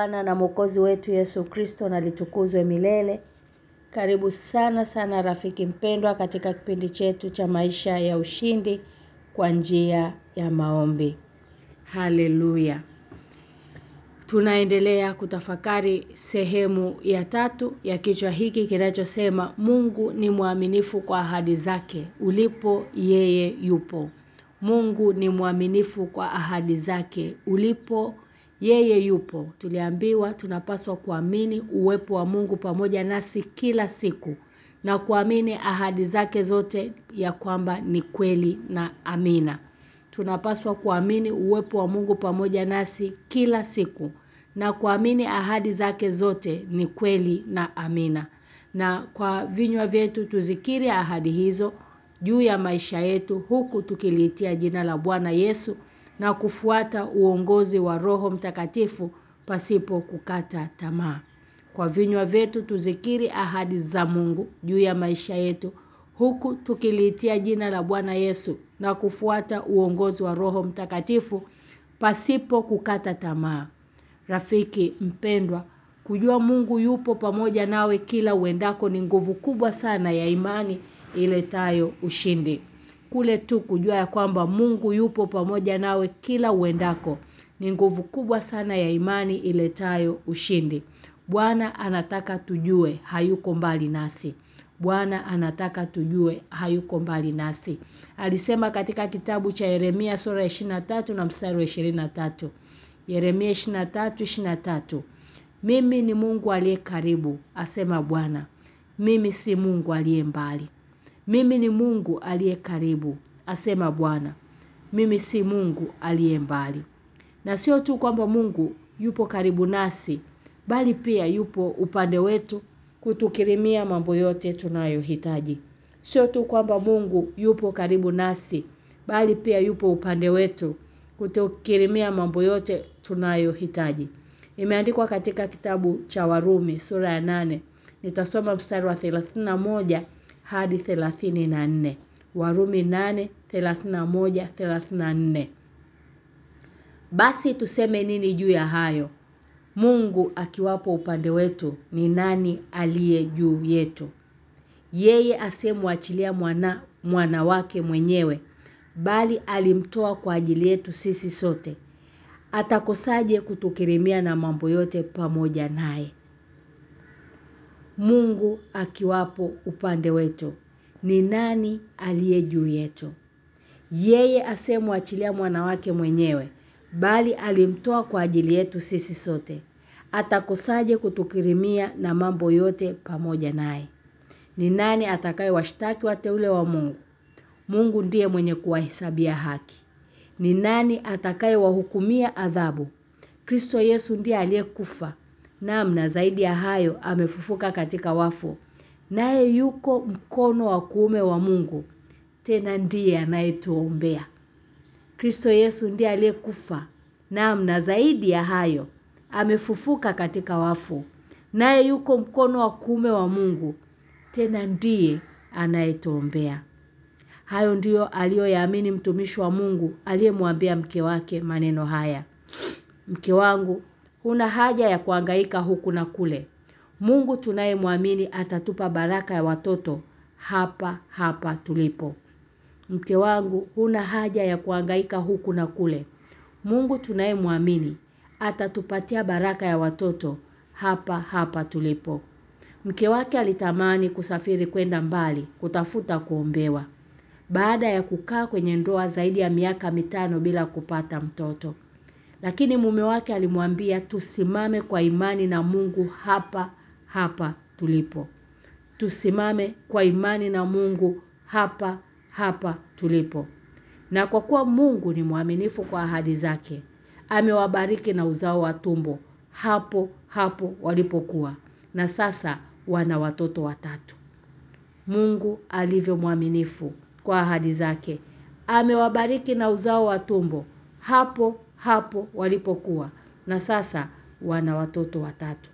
Bwana na Mwokozi wetu Yesu Kristo na litukuzwe milele. Karibu sana sana rafiki mpendwa katika kipindi chetu cha maisha ya ushindi kwa njia ya maombi. Haleluya. Tunaendelea kutafakari sehemu ya tatu ya kichwa hiki kinachosema Mungu ni mwaminifu kwa ahadi zake. Ulipo yeye yupo. Mungu ni mwaminifu kwa ahadi zake. Ulipo yeye yupo. Tuliambiwa tunapaswa kuamini uwepo wa Mungu pamoja nasi kila siku na kuamini ahadi zake zote ya kwamba ni kweli na amina. Tunapaswa kuamini uwepo wa Mungu pamoja nasi kila siku na kuamini ahadi zake zote ni kweli na amina. Na kwa vinywa vyetu tuzikiri ahadi hizo juu ya maisha yetu huku tukiliitia jina la Bwana Yesu na kufuata uongozi wa Roho Mtakatifu pasipo kukata tamaa. Kwa vinywa vyetu tuzikiri ahadi za Mungu juu ya maisha yetu huku tukiliitia jina la Bwana Yesu na kufuata uongozi wa Roho Mtakatifu pasipo kukata tamaa. Rafiki mpendwa, kujua Mungu yupo pamoja nawe kila uendako ni nguvu kubwa sana ya imani iletayo ushindi. Kule tu kujua ya kwamba Mungu yupo pamoja nawe kila uendako ni nguvu kubwa sana ya imani iletayo ushindi. Bwana anataka tujue hayuko mbali nasi. Bwana anataka tujue hayuko mbali nasi. Alisema katika kitabu cha Yeremia sura ya 23 na mstari wa 23. Yeremia 23:23. Mimi ni Mungu aliye karibu, asema Bwana. Mimi si Mungu aliye mbali. Mimi ni Mungu aliye karibu, asema Bwana. Mimi si Mungu aliye mbali. Na sio tu kwamba Mungu yupo karibu nasi, bali pia yupo upande wetu kutukirimia mambo yote tunayohitaji. Sio tu kwamba Mungu yupo karibu nasi, bali pia yupo upande wetu kutukirimia mambo yote tunayohitaji. Imeandikwa katika kitabu cha Warumi sura ya nane Nitasoma mstari wa 31 hadi 34. Warumi 8:31 34. Basi tuseme nini juu ya hayo? Mungu akiwapo upande wetu ni nani aliye juu yetu? yeye asiyemwachilia mwana mwana wake mwenyewe bali alimtoa kwa ajili yetu sisi sote atakosaje kutukirimia na mambo yote pamoja naye Mungu akiwapo upande wetu. Ni nani aliye juu yetu? Yeye asemwachilia mwanawake mwenyewe bali alimtoa kwa ajili yetu sisi sote. Atakosaje kutukirimia na mambo yote pamoja naye? Ni nani atakayewashtaki wateule wa Mungu? Mungu ndiye mwenye kuwahesabia haki. Ni nani atakayewahukumia adhabu? Kristo Yesu ndiye aliyekufa namna zaidi ya hayo amefufuka katika wafu. Naye yuko mkono wa kuume wa Mungu tena ndiye anayetuombea. Kristo Yesu ndiye aliyekufa. Namna zaidi ya hayo amefufuka katika wafu. Naye yuko mkono wa kuume wa Mungu tena ndiye anayetuombea. Hayo ndiyo aliyoyaamini mtumishi wa Mungu aliyemwambia mke wake maneno haya. Mke wangu huna haja ya kuangaika huku na kule. Mungu tunayemwamini atatupa baraka ya watoto hapa hapa tulipo. Mke wangu huna haja ya kuangaika huku na kule. Mungu tunayemwamini atatupatia baraka ya watoto hapa hapa tulipo. Mke wake alitamani kusafiri kwenda mbali kutafuta kuombewa. Baada ya kukaa kwenye ndoa zaidi ya miaka mitano bila kupata mtoto. Lakini mume wake alimwambia tusimame kwa imani na Mungu hapa hapa tulipo. Tusimame kwa imani na Mungu hapa hapa tulipo. Na kwa kuwa Mungu ni mwaminifu kwa ahadi zake, amewabariki na uzao wa tumbo hapo hapo walipokuwa. Na sasa wana watoto watatu. Mungu alivyo mwaminifu kwa ahadi zake. Amewabariki na uzao wa tumbo hapo hapo walipokuwa na sasa wana watoto watatu.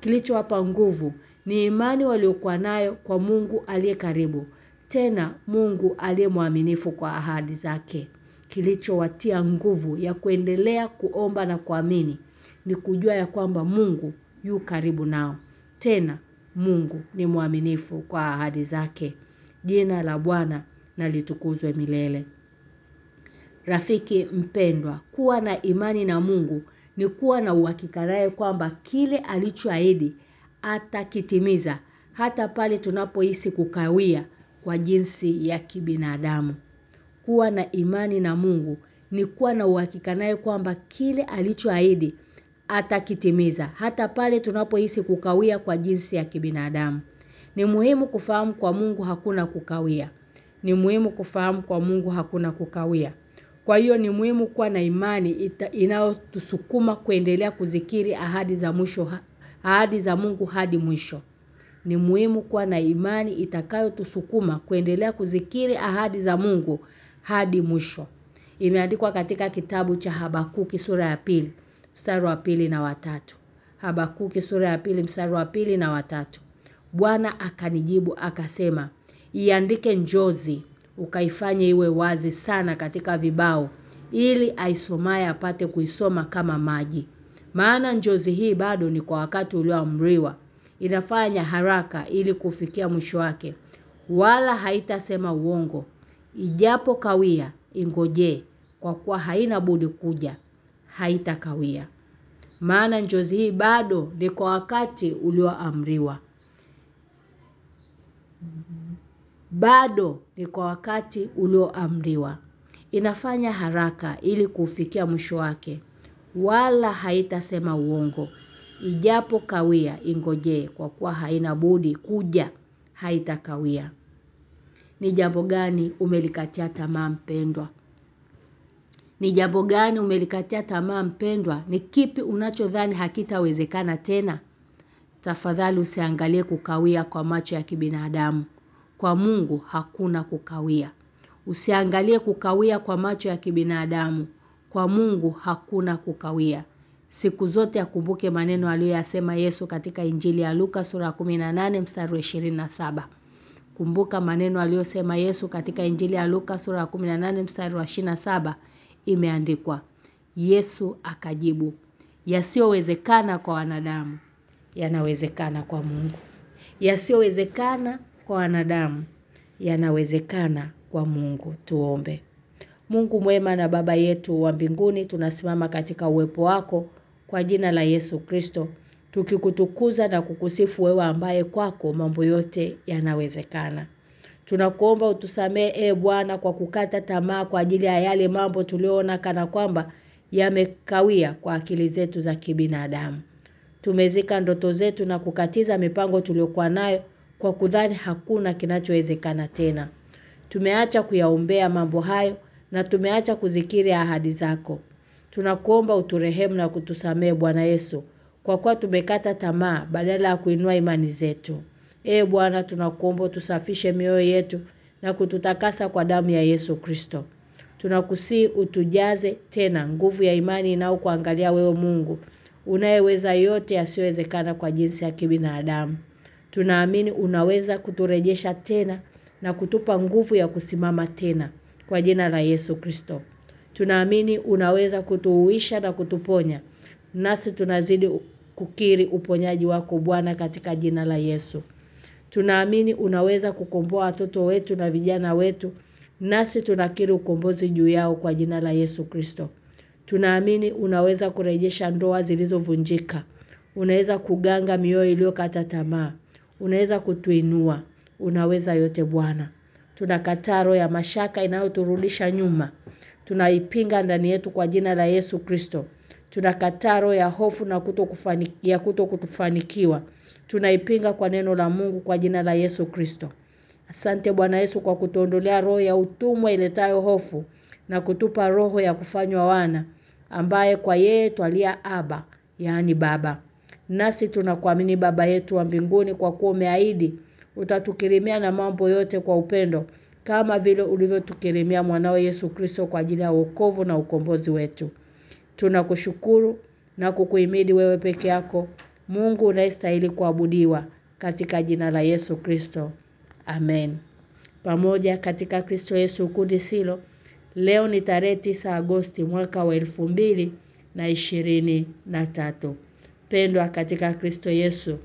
Kilichowapa nguvu ni imani waliokuwa nayo kwa Mungu aliye karibu. Tena Mungu aliye mwaminifu kwa ahadi zake. Kilichowatia nguvu ya kuendelea kuomba na kuamini ni kujua ya kwamba Mungu yu karibu nao. Tena Mungu ni mwaminifu kwa ahadi zake. Jina la Bwana na litukuzwe milele. Rafiki mpendwa, kuwa na imani na Mungu ni kuwa na uhakika naye kwamba kile alichoahidi atakitimiza hata pale tunapohisi kukawia kwa jinsi ya kibinadamu. Kuwa na imani na Mungu ni kuwa na uhakika naye kwamba kile alichoahidi atakitimiza hata pale tunapohisi kukawia kwa jinsi ya kibinadamu. Ni muhimu kufahamu kwa Mungu hakuna kukawia. Ni muhimu kufahamu kwa Mungu hakuna kukawia. Kwa hiyo ni muhimu kuwa na imani inayotusukuma kuendelea kuzikiri ahadi za mwisho ahadi za Mungu hadi mwisho. Ni muhimu kuwa na imani itakayotusukuma kuendelea kuzikiri ahadi za Mungu hadi mwisho. Imeandikwa katika kitabu cha Habakuki sura ya pili, mstari wa pili na watatu. Habakuki sura ya pili mstari wa pili na watatu. Bwana akanijibu akasema, "Iandike njozi, ukaifanye iwe wazi sana katika vibao, ili aisomaye apate kuisoma kama maji." Maana njozi hii bado ni kwa wakati ulioamriwa. Inafanya haraka ili kufikia mwisho wake. Wala haitasema uongo. Ijapo kawia, ingojee kwa kuwa haina budi kuja. Haitakawia. Maana njozi hii bado ni kwa wakati ulioamriwa. Bado ni kwa wakati ulioamriwa. Inafanya haraka ili kufikia mwisho wake. Wala haitasema uongo. Ijapo kawia ingojee kwa kuwa haina budi kuja. Haitakawia. Ni jambo gani umelikatia tamaa mpendwa? Ni jambo gani umelikatia tamaa mpendwa? Ni kipi unachodhani hakitawezekana tena? Tafadhali usiangalie kukawia kwa macho ya kibinadamu. Kwa Mungu hakuna kukawia. Usiangalie kukawia kwa macho ya kibinadamu. Kwa Mungu hakuna kukawia. Siku zote akumbuke maneno aliyoyasema Yesu katika Injili ya Luka sura ya 18 mstari wa 27. Kumbuka maneno aliyosema Yesu katika Injili ya Luka sura ya 18 mstari wa 27 imeandikwa. Yesu akajibu, yasiyowezekana kwa wanadamu yanawezekana kwa Mungu. Yasiyowezekana kwa wanadamu yanawezekana kwa Mungu. Tuombe. Mungu mwema na baba yetu wa mbinguni tunasimama katika uwepo wako kwa jina la Yesu Kristo tukikutukuza na kukusifu wewe ambaye kwako mambo yote yanawezekana. Tunakuomba utusamee e Bwana kwa kukata tamaa kwa ajili ya yale mambo tuliyoona kana kwamba yamekawia kwa akili zetu za kibinadamu. Tumezika ndoto zetu na kukatiza mipango tuliyokuwa nayo kwa kudhani hakuna kinachowezekana tena. Tumeacha kuyaombea mambo hayo na tumeacha kuzikiri ahadi zako. Tunakuomba uturehemu na kutusamee Bwana Yesu kwa kuwa tumekata tamaa badala ya kuinua imani zetu. Ee Bwana tunakuomba tusafishe mioyo yetu na kututakasa kwa damu ya Yesu Kristo. Tunakusii utujaze tena nguvu ya imani na kuangalia wewe Mungu unayeweza yote yasiyowezekana kwa jinsi ya kibinadamu. Tunaamini unaweza kuturejesha tena na kutupa nguvu ya kusimama tena kwa jina la Yesu Kristo. Tunaamini unaweza kutuuisha na kutuponya. Nasi tunazidi kukiri uponyaji wako Bwana katika jina la Yesu. Tunaamini unaweza kukomboa watoto wetu na vijana wetu. Nasi tunakiri ukombozi juu yao kwa jina la Yesu Kristo. Tunaamini unaweza kurejesha ndoa zilizovunjika. Unaweza kuganga mioyo iliyokata tamaa. Unaweza kutuinua. Unaweza yote Bwana. Tunakataa roho ya mashaka inayoturudisha nyuma. Tunaipinga ndani yetu kwa jina la Yesu Kristo. Tunakataa roho ya hofu na kutokufanikia kutokufanikiwa. Tunaipinga kwa neno la Mungu kwa jina la Yesu Kristo. Asante Bwana Yesu kwa kutuondolea roho ya utumwa iletayo hofu na kutupa roho ya kufanywa wana ambaye kwa yeye twalia aba yaani baba. Nasi tunakuamini baba yetu wa mbinguni kwa kuwa umeahidi utatukirimia na mambo yote kwa upendo kama vile ulivyotukirimia mwanao Yesu Kristo kwa ajili ya wokovu na ukombozi wetu. Tunakushukuru na kukuhimidi wewe peke yako Mungu unayestahili kuabudiwa katika jina la Yesu Kristo. Amen. Pamoja katika Kristo Yesu kundi silo leo ni tarehe 9 Agosti mwaka wa elfu mbili na ishirini na tatu. Pendwa katika Kristo Yesu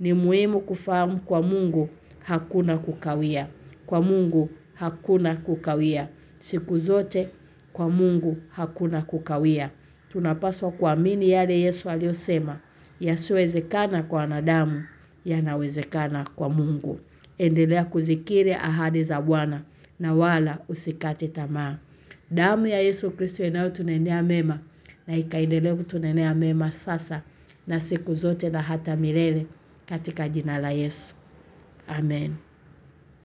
ni muhimu kufahamu kwa Mungu hakuna kukawia. Kwa Mungu hakuna kukawia. Siku zote kwa Mungu hakuna kukawia. Tunapaswa kuamini yale Yesu aliyosema yasiowezekana kwa wanadamu yanawezekana kwa Mungu. Endelea kuzikiri ahadi za Bwana na wala usikate tamaa. Damu ya Yesu Kristo inayotunenea mema na ikaendelea kutunenea mema sasa na siku zote na hata milele katika jina la Yesu. Amen.